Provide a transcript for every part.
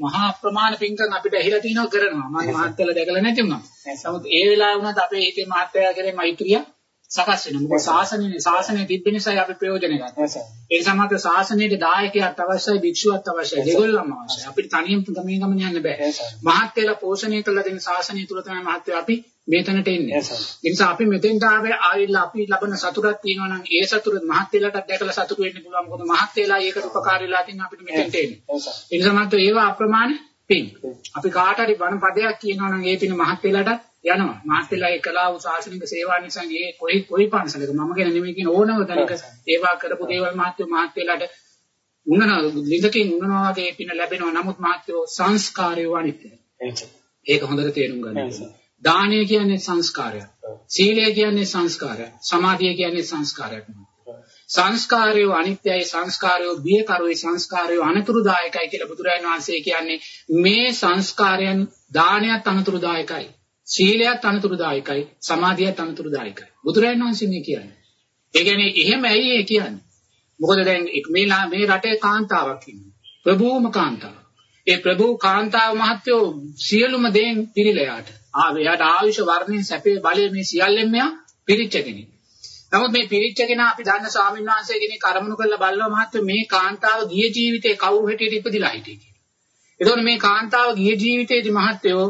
මහා ප්‍රමාණ පින්කම් අපිට ඇහිලා තිනවා කරනවා. මම මහත්කල දැකලා නැති වුණා. නමුත් ඒ වෙලාවේ වුණත් අපේ හිතේ මහත්යා කරේ මෛත්‍රිය සකස් වෙනවා. මොකද ශාසනයේ ශාසනයේ තිබෙන නිසා අපි ප්‍රයෝජන ගන්නවා. ඒ සමග ශාසනයේ දායකයෙක් අවශ්‍යයි, භික්ෂුවක් අවශ්‍යයි, දෙගොල්ලම අවශ්‍යයි. අපිට තනියම ගමේ ගමන යන්න බෑ. මහත්කල පෝෂණය කළ දෙන ශාසනය තුල තමයි මහත්ය අපි මේතනට එන්නේ. ඒ නිසා අපි මෙතෙන්ට ආවේ ආවිල්ලා අපි ලබන සතුටක් තියෙනවා නම් ඒ සතුට මහත්යලටත් දැකලා සතුට වෙන්න පුළුවන්. මොකද මහත්යලා ඒකට උපකාර වෙලා තින්න අපිට මෙතෙන්ට එන්නේ. ඒ නිසා මහත්ය ඒවා අප්‍රමාණ පින්. අපි කාට හරි බණ පදයක් කියනවා නම් ඒ පින මහත්යලටත් යනවා. මහත්යලා ඒ කලාව ශාසනික සේවා නිසා ඒ කොයි කොයි පන්සලක මම කියන නෙමෙයි කියන ඕනම තැනක ඒවා කරපු දේවල් මහත්ය මහත්යලට උනන ලිඳකින් උනනවා වගේ පින ලැබෙනවා. නමුත් මහත්යෝ සංස්කාරය වනිත්‍යයි. ඒක හොඳට තේරුම් ගන්න. දානය කියන්නේ සංස්කාරයක්. සීලය කියන්නේ සංස්කාරයක්. සමාධිය කියන්නේ සංස්කාරයක්. සංස්කාරය අනිත්‍යයි සංස්කාරය බියකරුයි සංස්කාරය අනතුරුදායකයි කියලා බුදුරජාණන් වහන්සේ කියන්නේ මේ සංස්කාරයන් දානයත් අනතුරුදායකයි. සීලයත් අනතුරුදායකයි. සමාධියත් අනතුරුදායකයි. බුදුරජාණන් වහන්සේ මේ කියන්නේ. ඒ කියන්නේ එහෙම ඇයි ඒ කියන්නේ? මොකද දැන් මේ මේ රටේ කාන්තාවක් ඉන්නවා. ප්‍රභූම කාන්තාවක්. ඒ ප්‍රභූ කාන්තාව මහත්වෝ සියලුම දේන් පිළිලයාට ආ එයාට ආයුෂ වර්ණයෙන් සැපේ බලය මේ සියල්ලෙන් මෙයා පිරිච්ච කෙනෙක්. නමුත් මේ පිරිච්ච කෙනා අපි දන්න ස්වාමීන් වහන්සේ කෙනෙක් කරමුණු කරලා බලනවා මහත්මයා මේ කාන්තාව ගිය ජීවිතේ කවුරු හැටියට ඉපදිලා හිටියේ කියලා. එතකොට මේ කාන්තාව ගිය ජීවිතේදී මහත්වෝ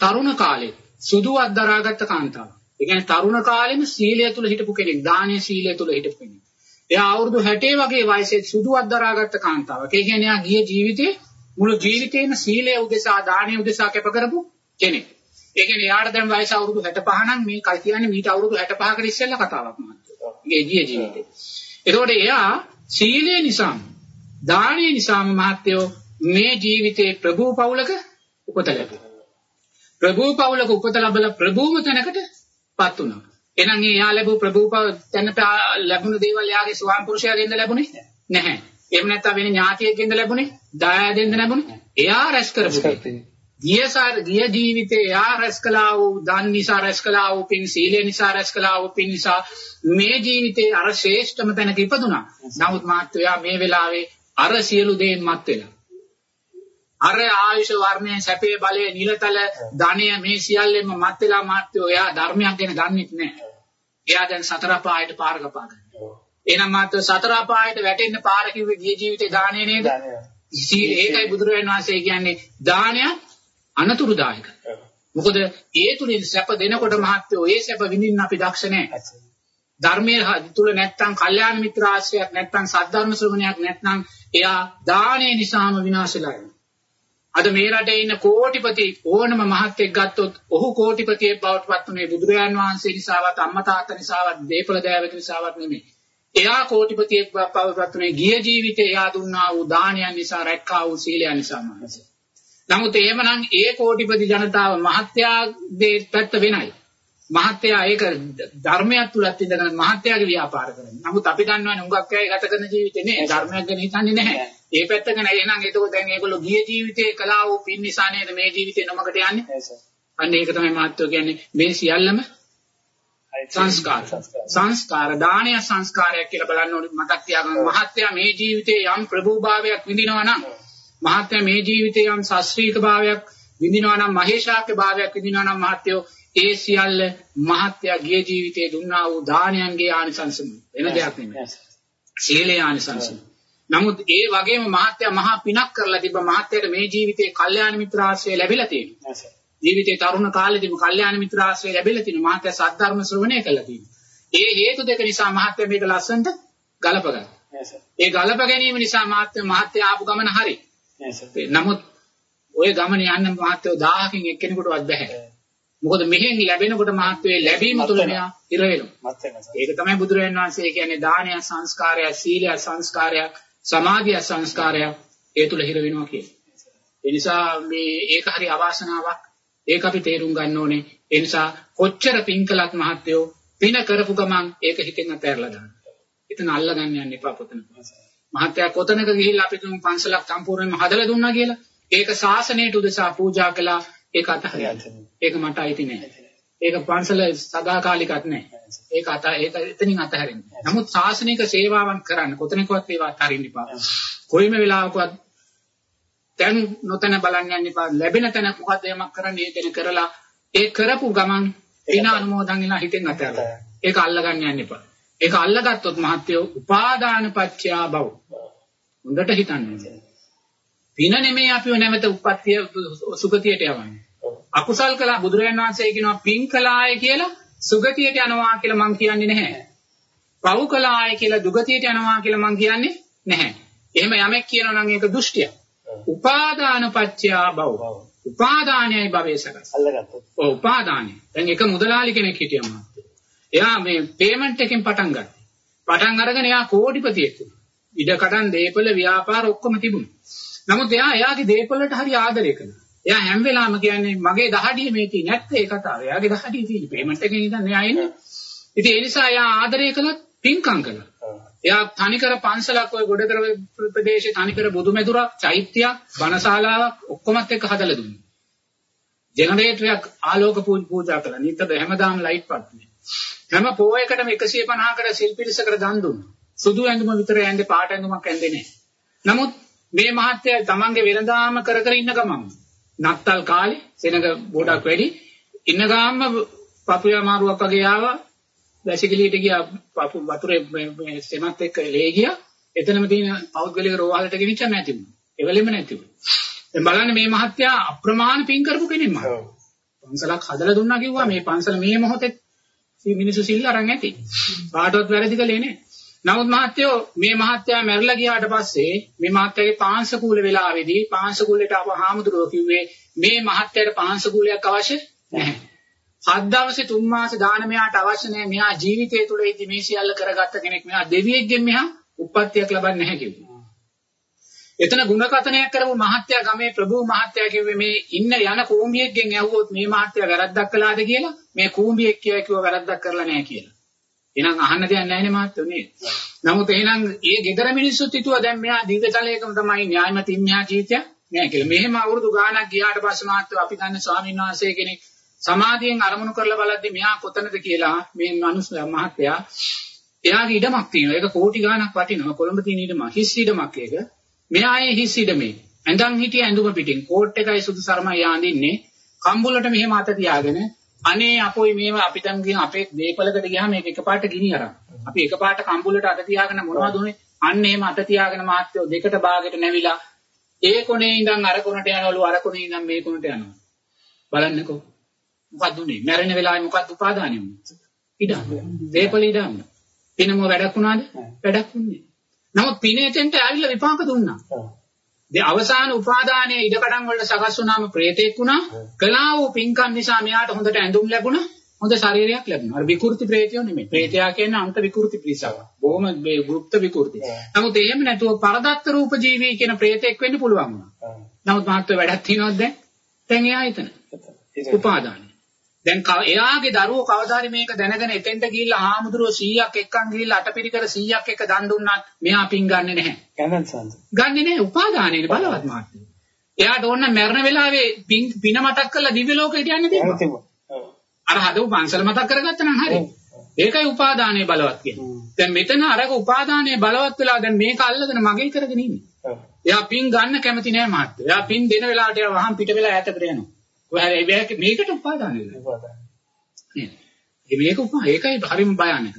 තරුණ කාලේ සුදු අද්දරාගත්ත කාන්තාව. ඒ කියන්නේ තරුණ කාලෙම සීලය තුල හිටපු කෙනෙක්, දානීය සීලය තුල හිටපු කෙනෙක්. එයා අවුරුදු 60 වගේ වයසේ සුදු අද්දරාගත්ත කාන්තාවක්. ඒ කියන්නේ එයා ගිය ජීවිතේ මුළු ජීවිතේම සීලය උදෙසා, දානීය උදෙසා කැප කරපු කෙනෙක්. ඒ කියන්නේ යාට දැන් වයස අවුරුදු 65 නම් මේ කයි කියන්නේ මීට අවුරුදු 65කට ඉස්සෙල්ලා කතාවක් මහත්තයෝ. මේ ජී ජීවිතේ. එතකොට එයා සීලය නිසාම දානීය නිසාම මහත්තයෝ මේ ජීවිතේ ප්‍රභූ පවුලක උපත ලැබුවා. ප්‍රභූ පවුලක උපත ලැබලා ප්‍රභූම තැනකටපත් වුණා. එහෙනම් ඒ යා ලැබු ප්‍රභූ තැනට ලැබුණු දේවල් යාගේ ස්වාම පුරුෂයාගෙන්ද ලැබුණේ නැහැ. එහෙම නැත්නම් වෙන ඥාතියෙක්ගෙන්ද ලැබුණේ? දායාදෙන්ද ලැබුණේ? එයා රැස් කරපු දේ. ගියසාර ගිය ජීවිතේ යා රැස් කළා වූ දන් නිසා රැස් කළා වූ පින් සීලය නිසා රැස් කළා වූ පින් නිසා මේ ජීවිතේ අර ශ්‍රේෂ්ඨම තැනක ඉපදුනා. නමුත් මාත්‍යා මේ වෙලාවේ අර සියලු දේන් මත් වෙලා. අර ආයුෂ වර්ණය සැපේ බලය නිලතල ධනය මේ සියල්ලෙම මත් වෙලා මාත්‍යෝ එයා ධර්මයක් ගැන දන්නේ නැහැ. එයා දැන් සතර පායට පාර කපා ගන්නවා. එහෙනම් මාත්‍ය සතර පායට වැටෙන්න පාර කිව්වේ ගිය ජීවිතේ දාණය නේද? ඒකයි බුදුරජාණන් වහන්සේ කියන්නේ දානයක් අනතුරුදායකයි. මොකද ඒ තුලින් සැප දෙනකොට මහත්වෝ ඒ සැප විඳින්න අපි දක්ෂ නැහැ. ධර්මයේ තුල නැත්තම් කල්යාණ මිත්‍ර ආශ්‍රයයක් නැත්තම් සද්ධර්ම ශ්‍රවණයක් නැත්තම් එයා දානේ නිසාම විනාශලා යනවා. අද මේ රටේ ඉන්න කෝටිපති ඕනම මහත්ෙක් ගත්තොත් ඔහු කෝටිපතියෙක් බවට පත් වුණේ බුදුරජාන් වහන්සේ නිසාවත් අම්මා තාත්තා නිසාවත් දීපල දෑවක නිසාවත් නෙමෙයි. එයා කෝටිපතියෙක් බවට පත් වුණේ ගිය ජීවිතේ එයා දුන්නා වූ දානයන් නිසා රැක්කා වූ සීලයන් නිසා මහසෙ. නමුත් එහෙමනම් ඒ කෝටිපති ජනතාව මහත්යාගේ පැත්ත වෙනයි. මහත්යා ඒක ධර්මයක් තුලත් ඉඳන් මහත්යාගේ ව්‍යාපාර කරන්නේ. නමුත් අපි දන්නවනේ උඟක් අය ගත කරන ජීවිතේ නේ ධර්මයක් ගැන හිතන්නේ නැහැ. ඒ පැත්ත ගැන එහෙනම් එතකොට දැන් ඒගොල්ලෝ ගිය ජීවිතේ කළා වූ පින් නිසා නේද මේ ජීවිතේ නොමකට යන්නේ? අන්න ඒක තමයි මහත්යෝ කියන්නේ මේ සියල්ලම සංස්කාර. සංස්කාර දානය සංස්කාරයක් කියලා බලන්න ඕනේ මතක් තියාගන්න. මහත්යා මේ ජීවිතේ යම් ප්‍රභූභාවයක් විඳිනවා නම් මහත්ය මේ ජීවිතයේ යම් ශාස්ත්‍රීය භාවයක් විඳිනවා නම් මහේශාක්‍ය භාවයක් විඳිනවා නම් මහත්යෝ ඒ සියල්ල මහත්ය ගිය ජීවිතයේ දුන්නා වූ දානයන්ගේ ආනිසංසම වෙන දෙයක් නෙමෙයි. සීලේ ආනිසංසම. නමුත් ඒ වගේම මහත්ය මහා පිනක් කරලා තිබ්බ මහත්යට මේ ජීවිතේ කල්යාණ මිත්‍ර ආශ්‍රය ලැබිලා තියෙනවා. ජීවිතේ තරුණ කාලෙදිම කල්යාණ මිත්‍ර ආශ්‍රය ලැබිලා තියෙනවා. මහත්ය සද්ධර්ම ශ්‍රවණය කළා තියෙනවා. ඒ හේතු දෙක නිසා මහත්ය මේක ලස්සනට ගලපගත්තා. ඒ ගලප ගැනීම නිසා මහත්ය මහත්ය ආපු ගමන හරියි. නමුත් ওই ගමන යන්න මහත්වෝ 1000කින් එක්කෙනෙකුටවත් බෑ. මොකද මෙහෙන් ලැබෙනකොට මහත්වයේ ලැබීම තුළ මෙයා ඉර වෙනවා. ඒක තමයි බුදුරජාණන් වහන්සේ කියන්නේ දානය සංස්කාරය, සීලය සංස්කාරය, සමාධිය සංස්කාරය ඒ තුළ හිර වෙනවා කියන්නේ. ඒ නිසා මේ ඒක හරි අවාසනාවක්. ඒක අපි තේරුම් ගන්න ඕනේ. ඒ නිසා කොච්චර පින්කලක් මහත්වෝ පින කරපු ගමන් ඒක හිතෙන් අතහැරලා දාන්න. එතන අල්ලගන්න යන්න එපා පොතන. මහත්තයා කොතනක ගිහිල්ලා අපි තුන් පන්සලක් සම්පූර්ණයෙන්ම හදලා දුන්නා කියලා. ඒක ශාසනයට උදෙසා පූජා කළා. ඒක අතහැරියා. ඒක මට අයිති නෑ. ඒක පන්සල සදාකාලිකත් නෑ. ඒක අත ඒක එතනින් අතහැරෙන්න. නමුත් ශාසනික සේවාවන් කරන්න කොතනකවත් ඒවා අතහරින්න එපා. කොයිම වෙලාවකවත් දැන් නොතන බලන්න යන්න එපා. ලැබෙන තැන මොකද්ද යමක් කරන්නේ ඒක කරලා ඒ කරපු ගමන් පින අනුමෝදන් වෙලා හිතෙන් අතහැරලා. ඒක අල්ලගන්න යන්න එපා. ඒක අල්ලගත්තොත් මහත්යෝ උපාදාන පත්‍යා බව. හොඳට හිතන්න. පින නෙමෙයි අපිව නැවත උප්පත්තිය සුගතියට යවන්නේ. අකුසල් කළා බුදුරජාණන් වහන්සේ කියනවා පින් කළාය කියලා සුගතියට යනවා කියලා මං කියන්නේ නැහැ. පව් කළාය කියලා දුගතියට යනවා කියලා මං කියන්නේ නැහැ. එහෙම යමෙක් කියනවා නම් ඒක දෘෂ්ටියක්. උපාදාන පත්‍යා භව. උපාදානයයි භවයේ සකස්. අල්ලගත්තොත්. ඔව් උපාදානය. දැන් එක මුදලාලි කෙනෙක් හිටියා මාත්. එයා මේ පේමන්ට් එකෙන් පටන් ගත්තා. පටන් අරගෙන එයා කෝටිපතියෙක් වුණා. ඉඩ කඩන් දීපල ව්‍යාපාර ඔක්කොම තිබුණා. නමුත් එයා එයාගේ දීපලට හරි ආදරය කළා. එයා හැම වෙලාවෙම කියන්නේ මගේ දහඩිය මේ තියෙන්නේ නැත්te ඒ කතාව. එයාගේ දහඩිය තියෙන්නේ පේමන්ට් එකෙන් ඉඳන් එයා ඉන්නේ. ඉතින් ඒ නිසා එයා ආදරය කළත් පින්කම් කළා. එයා තනිකර පන්සලක් ওই ගොඩකර ප්‍රදේශයේ තනිකර බුදුමෙදුරක්, චෛත්‍යයක්, බණශාලාවක් ඔක්කොමත් එක්ක හදලා දුන්නා. ජෙනරේටරයක් ආලෝක පූජා කළා. නිතර හැමදාම ලයිට් පත්නේ. හැම පොයකටම 150කට සිල් පිරිසකට දන් දුන්නා. සුදු ඇඳුම විතර ඇඳේ පාට ඇඳුමක් ඇඳේ නැහැ. නමුත් මේ මහත්තයා තමන්ගේ වෙනදාම කර කර ඉන්න ගමන් නත්තල් කාලේ සෙනග ගොඩක් වැඩි. ඉන්න ගාම පපුව අමාරුවක් වගේ ආවා. වැසිකිළියට ගියා පපු වතුරේ සෙනත් එක්ක ලේ ගියා. එතනම තියෙන පෞද්ගලික රෝහලට ගෙනිච්ච නැති වුණා එවලෙම නැති වුණා දැන් බලන්න මේ මහත්තයා අප්‍රමාණ පින් කරපු කෙනෙක් මම පන්සලක් හදලා දුන්නා කිව්වා. මේ පන්සල මේ මොහොතේ මිනිස්සු සිල් අරන් ඇති කාටවත් වැරදි කළේ නෑ නමුත් මහත්තයෝ මේ මහත්තයා මැරිලා ගියාට පස්සේ මේ මහත්තයාගේ පාංශකූල වෙලාවේදී පාංශකූලයට ආව හාමුදුරුවෝ කිව්වේ මේ මහත්තයාට පාංශකූලයක් අවශ්‍ය නැහැ. හත් දවසේ තුන් මාස දාන මෙයාට අවශ්‍ය නැහැ. මෙයා ජීවිතය තුළ ඉදි මේ සියල්ල කරගත්ත කෙනෙක්. මෙයා දෙවියෙක්ගෙන් මෙහා උප්පත්තියක් ලබන්නේ නැහැ කිව්වා. එතන ಗುಣකතනයක් කරපු මහත්තයා ගමේ ප්‍රභූ මහත්තයා කිව්වේ මේ ඉන්න යන කූඹියෙක්ගෙන් ඇහුවොත් මේ මහත්තයා වැරද්දක් කළාද කියලා මේ කූඹියෙක් කියයි කිව්ව වැරද්දක් කරලා නැහැ කියලා. එහෙනම් අහන්න දෙයක් නැහැ නේ මහත්තයෝ නේද? නමුත් එහෙනම් ඒ gedara මිනිස්සුත් හිතුවා දැන් මෙයා දීර්ඝතලයකම තමයි න්‍යායමත් ඉන්නා ජීවිතය නෑ කියලා. මෙහෙම අවුරුදු ගාණක් ගියාට පස්සේ මහත්තයෝ අපි දන්න ස්වාමීන් වහන්සේ කෙනෙක් සමාධියෙන් අරමුණු කරලා බලද්දි මෙයා කොතනද කියලා මේ මනුස්ස මහත්තයා එයාගේ ඉඩමක් තියෙනවා. ඒක කෝටි ගාණක් වටිනවා. කොළඹ තියෙන ඉඩම හිස් ඉඩමක් ඒක. මෙයායේ හිස් ඉඩමේ ඇඳන් හිටිය ඇඳුම පිටින් කෝට් එකයි සුදු සරමයි යාඳින්නේ. කම්බුලට මෙහෙම අත තියාගෙන අනේ අපොයි මේව අපිටම ගියන් අපේ දීපලකට ගියාම මේක එකපාරට ගිනි අරන්. අපි එකපාරට කම්බුලට අත තියාගෙන මොනවද උනේ? අන්න එහෙම අත තියාගෙන මාත්‍යෝ දෙකට භාගයට නැවිලා ඒ කොනේ ඉඳන් අර කොනට යනවලු අර කොනේ ඉඳන් මේ කොනට යනවා. බලන්නකෝ. මොකක්ද උනේ? මැරෙන වෙලාවේ මොකක්ද උපාදානෙ උනේ? ඉඩම්. දීපල ඉඩම්. පිනම වැඩක් වුණාද? වැඩක් වුණේ. නමුත් පින එතෙන්ට ඇවිල්ලා විපාක දුන්නා. ඒ අවසාන උපාදානයේ ඉඩකඩම් වලට සකස් වුණාම ප්‍රේතෙක් වුණා. කළා වූ පින්කම් නිසා මෙයාට හොඳට ඇඳුම් ලැබුණා. හොඳ ශරීරයක් ලැබුණා. අර විකෘති ප්‍රේතයෝ නෙමෙයි. ප්‍රේතයා කියන්නේ අන්ත විකෘති පිරිසක්. බොහොම මේ ගුප්ත විකෘති. නමුත් එහෙම නැතුව පරදත්ත රූප ජීවී කියන ප්‍රේතෙක් වෙන්න පුළුවන් වුණා. නමුත් මහත්ව වැඩක් තියනවද දැන්? දැන් එයා එතන. උපාදාන. දැන් එයාගේ දරුවෝ කවදා හරි මේක දැනගෙන එතෙන්ට ගිහිල්ලා ආමුදුරෝ 100ක් එක්කන් ගිහිල්ලා අටපිරිකර 100ක් එක දන් දුන්නත් මෙයා පින් ගන්නෙ නැහැ. ගන්නත් සම්ද. ගන්නෙ නැහැ උපාදානයේ බලවත් මාත්‍ය. එයාට ඕන මරණ වෙලාවේ පින් පින මතක් කරලා දිව්‍ය ලෝකෙට යන්න දෙන්න. අර හදපු පන්සල මතක් කරගත්තා නම් හරි. ඒකයි උපාදානයේ බලවත් කියන්නේ. දැන් මෙතන අරක උපාදානයේ බලවත් වෙලා දැන් මේක අල්ලගෙන මගේ කරගෙන ඉන්නේ. එයා පින් ගන්න කැමති නෑ මාත්‍ය. එයා පින් දෙන වෙලාවට එයා වහන් පිට වෙලා ඈතට යනවා. කොහේ මේකට උපාදාන වෙනවා. මේක උපා ඒකයි හරිම භයානක.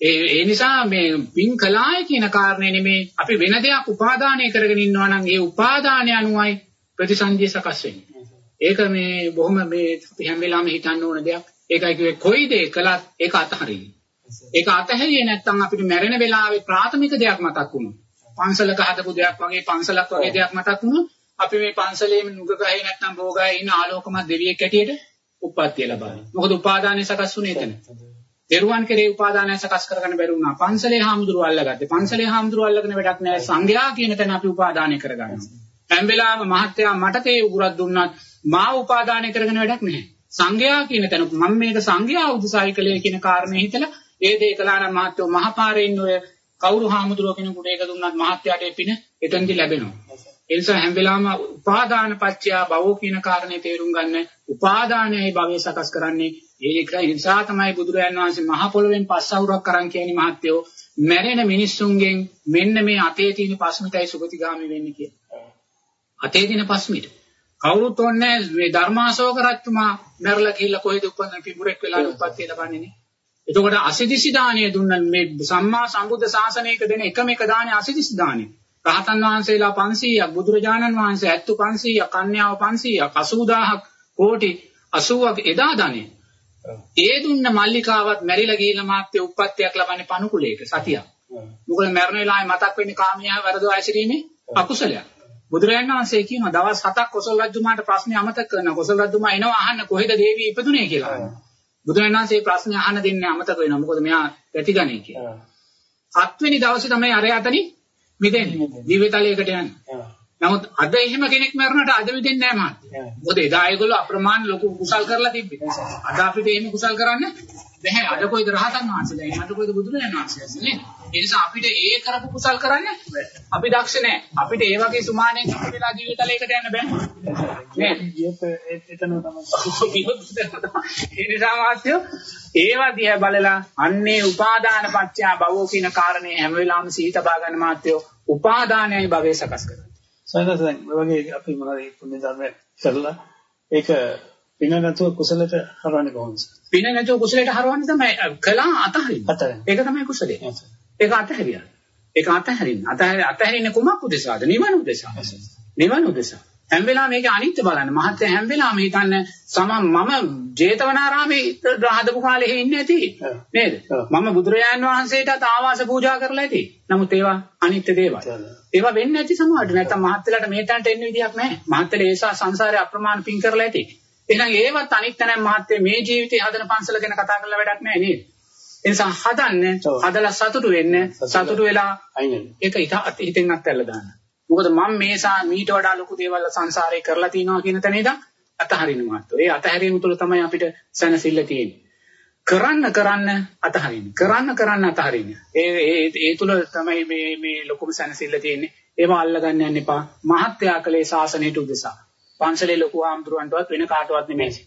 ඒ ඒ නිසා මේ පින් කලාය කියන කාරණේ නෙමේ අපි වෙන දෙයක් උපාදානය කරගෙන ඉන්නවා නම් ඒ උපාදානය අනුවයි ප්‍රතිසන්දිය සකස් වෙන්නේ. ඒක මේ බොහොම මේ අපි හැම වෙලාවෙම හිතන්න ඕන දෙයක්. ඒකයි කිව්වේ කොයි දේ කළත් ඒක අතහරින්න. ඒක අතහැරියේ නැත්නම් අපිට මැරෙන වෙලාවේ ප්‍රාථමික දෙයක් මතක් වුණා. පන්සලක හදපු දෙයක් වගේ පන්සලක් වගේ දෙයක් මතක් වුණා. අපි මේ පන්සලේම නුග ගහේ නැත්නම් බෝගහේ ඉන්න ආලෝකමත් දෙවියෙක් හැටියට උප්පත්තිය ලබන්නේ. මොකද උපාදානය සකස් වුණේ එතන. දේරුවන් කෙරේ උපාදානය සකස් කරගන්න බැරි වුණා. පන්සලේ හාමුදුරුවෝ අල්ලගත්තේ. පන්සලේ හාමුදුරුවෝ අල්ලගෙන වැඩක් නැහැ. සංඝයා කියන තැන අපි උපාදානය කරගන්නවා. හැම වෙලාවෙම මහත්තයා මට තේ උගුරක් දුන්නත් මා උපාදානය කරගෙන වැඩක් නැහැ. සංඝයා කියන තැන මම මේක සංඝයා උදසායි කලේ කියන කාරණේ හිතලා ඒ දේ කළා නම් මහත්තයෝ මහපාරේ ඉන්න ඔය කවුරු හාමුදුරුවෝ කෙනෙකුට ඒක දුන්නත් මහත්තයාට ඒ පින එතනදි ලැබෙනවා. ඒ නිසා හැම වෙලාවෙම උපාදාන පත්‍ය භවෝ කියන කාරණේ තේරුම් ගන්න උපාදානයයි භවය සකස් කරන්නේ ඒකයි නිසා තමයි බුදුරජාණන් වහන්සේ මහ පොළොවෙන් පස් අවුරක් කරන් කියන්නේ මහත්යෝ මැරෙන මිනිස්සුන්ගෙන් මෙන්න මේ අතේ තියෙන පස්මිතයි සුගතිගාමි වෙන්නේ කියලා. අතේ දින පස්මිට. කවුරුත් ඕනේ මේ ධර්මාශෝක රජතුමා මැරලා ගිහිල්ලා කොහෙද උපන්න පිඹුරෙක් වෙලා උපත්ති ලබන්නේ නේ. එතකොට අසිදිසි දාණය දුන්න මේ සම්මා සම්බුද්ධ ශාසනයක දෙන එකම එක දාණය අසිදිසි දාණය. රහතන් වහන්සේලා 500ක් බුදුරජාණන් වහන්සේ ඇත්තු 500ක් කන්‍යාව 500ක් 80000ක් කෝටි 80ක් එදා දාණය. ඒ දුන්න මල්ලිකාවත් මැරිලා ගිහිල්ලා මාත්‍ය උප්පත්තියක් ලබන්නේ පණුකුලයක සතියක්. මොකද මරණ වෙලාවේ මතක් වෙන්නේ කාමියා වරදෝ ඇසිරීමේ අකුසලයක්. බුදුරජාණන් වහන්සේ කියනවා දවස් 7ක් කොසල් රජුමාට ප්‍රශ්නේ අමතක කරනවා. කොසල් රජුමා එනවා අහන්න කොහෙද දේවී ඉපදුනේ කියලා. බුදුරජාණන් වහන්සේ ප්‍රශ්නේ අහන්න දෙන්නේ අමතක වෙනවා. මොකද මෙයා පැතිගණේ කියලා. හත්වෙනි දවසේ තමයි අරය අතනින් මිදෙන්නේ. දිව්‍යතලයකට යන්නේ. නමුත් අද එහෙම කෙනෙක් මරනට අද මිදෙන්නේ නැහැ මහත්තයා. මොකද එදා ඒගොල්ලෝ අප්‍රමාණ ලොකු කුසල් කරලා තිබ්බේ. අද අපිට එහෙම කුසල් කරන්න බැහැ. අද කොයිද රහතන් වහන්සේලා? අද කොයිද බුදුරජාණන් වහන්සේලා? නේ? ඒ නිසා අපිට ඒ කරපු කුසල් කරන්න අපි දක්ෂ නැහැ. අපිට ඒ වගේ සුමානෙන් වෙලා ජීවිතලයකට යන්න බෑ. නේ? එතන තමයි. ඒ නිසා මහත්තයෝ ඒවා දිහා බලලා අන්නේ උපාදාන පත්‍ය භවෝ කියන කාරණේ හැම වෙලාවෙම සිහි තබා ගන්න මහත්තයෝ උපාදානයයි භවය සකස් කරනවා. සයන්සෙන් වගේ අපි මොනවද පුණ්‍ය ධර්ම කරලා ඒක පින නැතුව කුසලයට හරවන්නේ කොහොමද? පින නැතුව කුසලයට හරවන්නේ තමයි කළා අතහරින්න. අතහරින්න. ඒක තමයි කුසලය. ඒක අතහැරියා. ඒක අතහැරින්න. අතහැර අතහැරින්නේ කුමක් උදෙසාද? නිවන උදෙසා. නිවන උදෙසා. හැම වෙලාවෙම මේක අනිත්‍ය බලන්න. මහත්ය හැම වෙලාවෙම හිතන්නේ සම මම ජේතවනාරාමේ හදපු කාලේ ඉන්නේ නැති නේද? මම බුදුරජාන් වහන්සේටත් ආවාස පූජා කරලා ඇති. නමුත් ඒවා අනිත්‍ය දේවල්. ඒවා වෙන්නේ නැති සමහරට නැත්තම් මහත්යලට මේ තැනට එන්න විදියක් නැහැ. මහත්යල ඒසා සංසාරේ අප්‍රමාණ පින් කරලා ඇති. එහෙනම් ඒවත් අනිත්‍ය නැහැ මහත්ය මේ ජීවිතේ හදන පන්සල ගැන කතා කරලා වැඩක් නැහැ නේද? ඒ නිසා හදන්න හදලා සතුටු වෙන්න සතුටු වෙලා ඒක හිතෙන් අත්හැරලා දාන්න. මොකද මම මේසා මීට වඩා ලොකු දේවල් සංසාරේ කරලා තිනවා කියන තැන ඉඳන් අතහරින්න මාත්‍රෝ. ඒ අතහැරීම තුළ තමයි අපිට සැනසෙල්ල තියෙන්නේ. කරන්න කරන්න අතහරින්න. කරන්න කරන්න අතහරින්න. ඒ ඒ ඒ තුළ තමයි මේ මේ ලොකුම සැනසෙල්ල තියෙන්නේ. ඒව අල්ලගන්න යන්න එපා. මහත්යා කලේ ශාසනයට උදෙසා. පන්සලේ ලොකු ආම්තුරුවන්ටවත් වෙන කාටවත් නෙමෙයි.